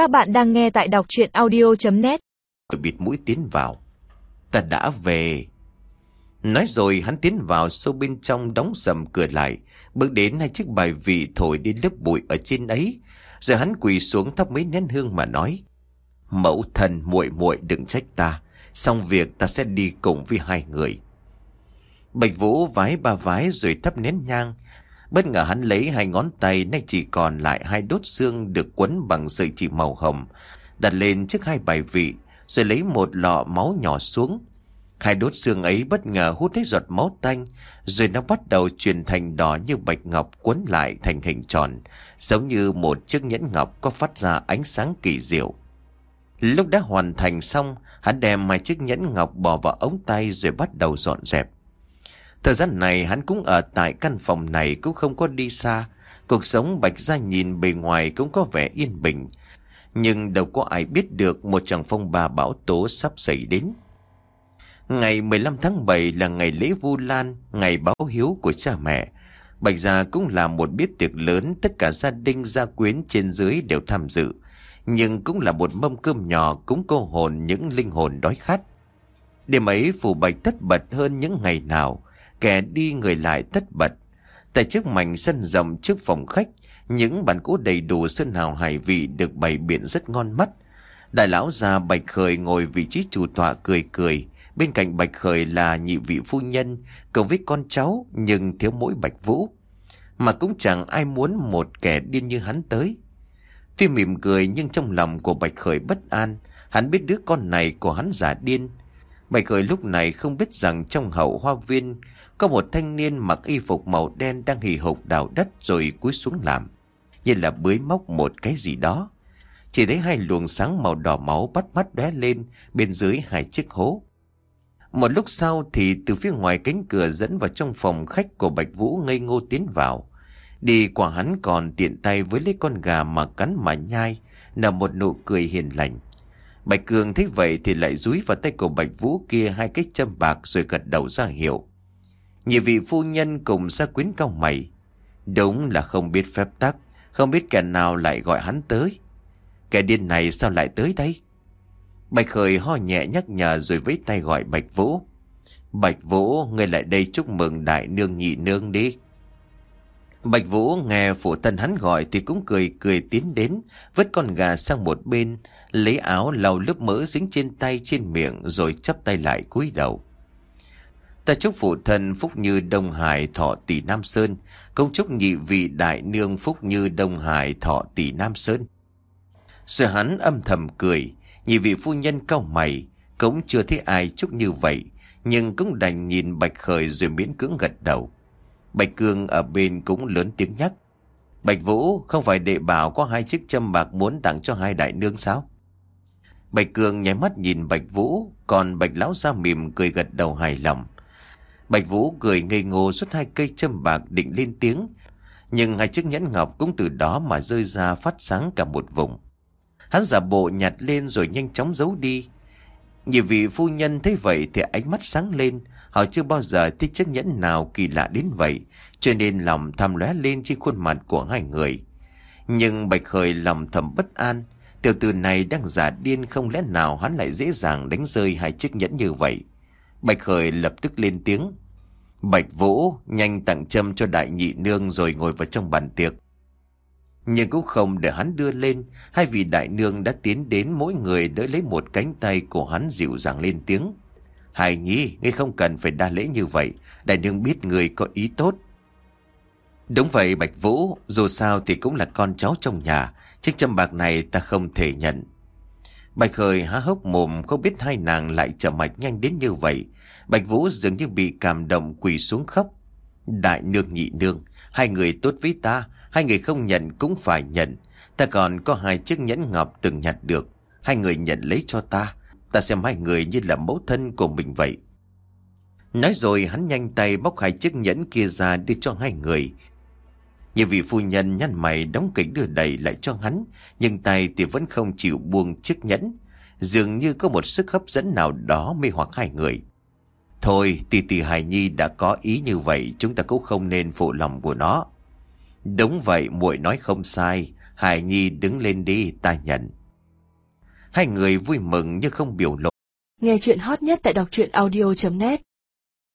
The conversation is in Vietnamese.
Các bạn đang nghe tại đọc chuyện audio.net Tôi bịt mũi tiến vào. Ta đã về. Nói rồi hắn tiến vào sâu bên trong đóng sầm cửa lại. Bước đến hai chiếc bài vị thổi đi lớp bụi ở trên ấy. Rồi hắn quỳ xuống thắp mấy nén hương mà nói. Mẫu thần muội muội đừng trách ta. Xong việc ta sẽ đi cùng với hai người. Bạch Vũ vái ba vái rồi thắp nén nhang. Bất ngờ hắn lấy hai ngón tay nay chỉ còn lại hai đốt xương được quấn bằng sợi chỉ màu hồng. Đặt lên trước hai bài vị rồi lấy một lọ máu nhỏ xuống. Hai đốt xương ấy bất ngờ hút hết giọt máu tanh rồi nó bắt đầu chuyển thành đỏ như bạch ngọc quấn lại thành hình tròn giống như một chiếc nhẫn ngọc có phát ra ánh sáng kỳ diệu. Lúc đã hoàn thành xong, hắn đem hai chiếc nhẫn ngọc bỏ vào ống tay rồi bắt đầu dọn dẹp. Thời gian này hắn cũng ở tại căn phòng này cũng không có đi xa. Cuộc sống Bạch Gia nhìn bề ngoài cũng có vẻ yên bình. Nhưng đâu có ai biết được một trận phong bà bão tố sắp xảy đến. Ngày 15 tháng 7 là ngày lễ Vu Lan, ngày báo hiếu của cha mẹ. Bạch Gia cũng là một biết tiệc lớn, tất cả gia đình gia quyến trên dưới đều tham dự. Nhưng cũng là một mâm cơm nhỏ cúng cô hồn những linh hồn đói khát. Đêm ấy phủ bạch tất bật hơn những ngày nào kẻ đi người lại tất bật. Tại trước mảnh sân rộng trước phòng khách, những bàn cỗ đầy đủ sơn hào hải vị được bày biện rất ngon mắt. Đại lão già Bạch Khởi ngồi vị trí chủ tọa cười cười. Bên cạnh Bạch Khởi là nhị vị phu nhân, cùng với con cháu nhưng thiếu mỗi Bạch Vũ. Mà cũng chẳng ai muốn một kẻ điên như hắn tới. Tuy mỉm cười nhưng trong lòng của Bạch Khởi bất an, hắn biết đứa con này của hắn giả điên. Bạch Khởi lúc này không biết rằng trong hậu hoa viên có một thanh niên mặc y phục màu đen đang hì hục đào đất rồi cúi xuống làm. Như là bới móc một cái gì đó. Chỉ thấy hai luồng sáng màu đỏ máu bắt mắt đóe lên bên dưới hai chiếc hố. Một lúc sau thì từ phía ngoài cánh cửa dẫn vào trong phòng khách của Bạch Vũ ngây ngô tiến vào. Đi qua hắn còn tiện tay với lấy con gà mà cắn mà nhai, nở một nụ cười hiền lành. Bạch Cường thấy vậy thì lại dúi vào tay của Bạch Vũ kia hai cái châm bạc rồi gật đầu ra hiệu. Nhị vị phu nhân cùng ra quyến cao mày. Đúng là không biết phép tắc, không biết kẻ nào lại gọi hắn tới. Kẻ điên này sao lại tới đây? Bạch Khởi ho nhẹ nhắc nhở rồi với tay gọi Bạch Vũ. Bạch Vũ, ngươi lại đây chúc mừng đại nương nhị nương đi. Bạch Vũ nghe phụ thân hắn gọi thì cũng cười cười tiến đến, vứt con gà sang một bên, lấy áo lau lớp mỡ dính trên tay trên miệng rồi chắp tay lại cúi đầu. Ta chúc phụ thân phúc như Đông Hải thọ tỷ Nam Sơn, công chúc nhị vị đại nương phúc như Đông Hải thọ tỷ Nam Sơn. Rồi hắn âm thầm cười, nhị vị phu nhân cao mày, cũng chưa thấy ai chúc như vậy, nhưng cũng đành nhìn Bạch Khởi rồi miễn cưỡng gật đầu. Bạch Cương ở bên cũng lớn tiếng nhắc. Bạch Vũ không phải đệ bảo có hai chiếc châm bạc muốn tặng cho hai đại nương sao? Bạch Cương nháy mắt nhìn Bạch Vũ, còn Bạch Lão ra mỉm cười gật đầu hài lòng. Bạch Vũ cười ngây ngô xuất hai cây châm bạc định lên tiếng. Nhưng hai chiếc nhẫn ngọc cũng từ đó mà rơi ra phát sáng cả một vùng. Hắn giả bộ nhặt lên rồi nhanh chóng giấu đi. nhiều vị phu nhân thấy vậy thì ánh mắt sáng lên. Họ chưa bao giờ thấy chiếc nhẫn nào kỳ lạ đến vậy. Cho nên lòng tham lóe lên trên khuôn mặt của hai người. Nhưng Bạch Khởi lòng thầm bất an. Tiểu tử này đang giả điên không lẽ nào hắn lại dễ dàng đánh rơi hai chiếc nhẫn như vậy. Bạch Khởi lập tức lên tiếng. Bạch Vũ nhanh tặng châm cho đại nhị nương rồi ngồi vào trong bàn tiệc. Nhưng cũng không để hắn đưa lên, hai vị đại nương đã tiến đến mỗi người đỡ lấy một cánh tay của hắn dịu dàng lên tiếng. Hài nhi, ngươi không cần phải đa lễ như vậy, đại nương biết người có ý tốt. Đúng vậy Bạch Vũ, dù sao thì cũng là con cháu trong nhà, chiếc châm bạc này ta không thể nhận. Bạch Khởi há hốc mồm không biết hai nàng lại trở mạch nhanh đến như vậy. Bạch Vũ dường như bị cảm động quỳ xuống khóc. Đại nương nhị nương, hai người tốt với ta, hai người không nhận cũng phải nhận. Ta còn có hai chiếc nhẫn ngọc từng nhặt được, hai người nhận lấy cho ta. Ta xem hai người như là mẫu thân của mình vậy. Nói rồi hắn nhanh tay bóc hai chiếc nhẫn kia ra đưa cho hai người. Như vị phu nhân nhăn mày đóng kính đưa đầy lại cho hắn, nhưng tay thì vẫn không chịu buông chiếc nhẫn. Dường như có một sức hấp dẫn nào đó mê hoặc hai người. Thôi, tỷ tỷ Hải Nhi đã có ý như vậy, chúng ta cũng không nên phụ lòng của nó. Đúng vậy, muội nói không sai. Hải Nhi đứng lên đi, ta nhận. Hai người vui mừng nhưng không biểu lộ. Nghe chuyện hot nhất tại đọc truyện audio.net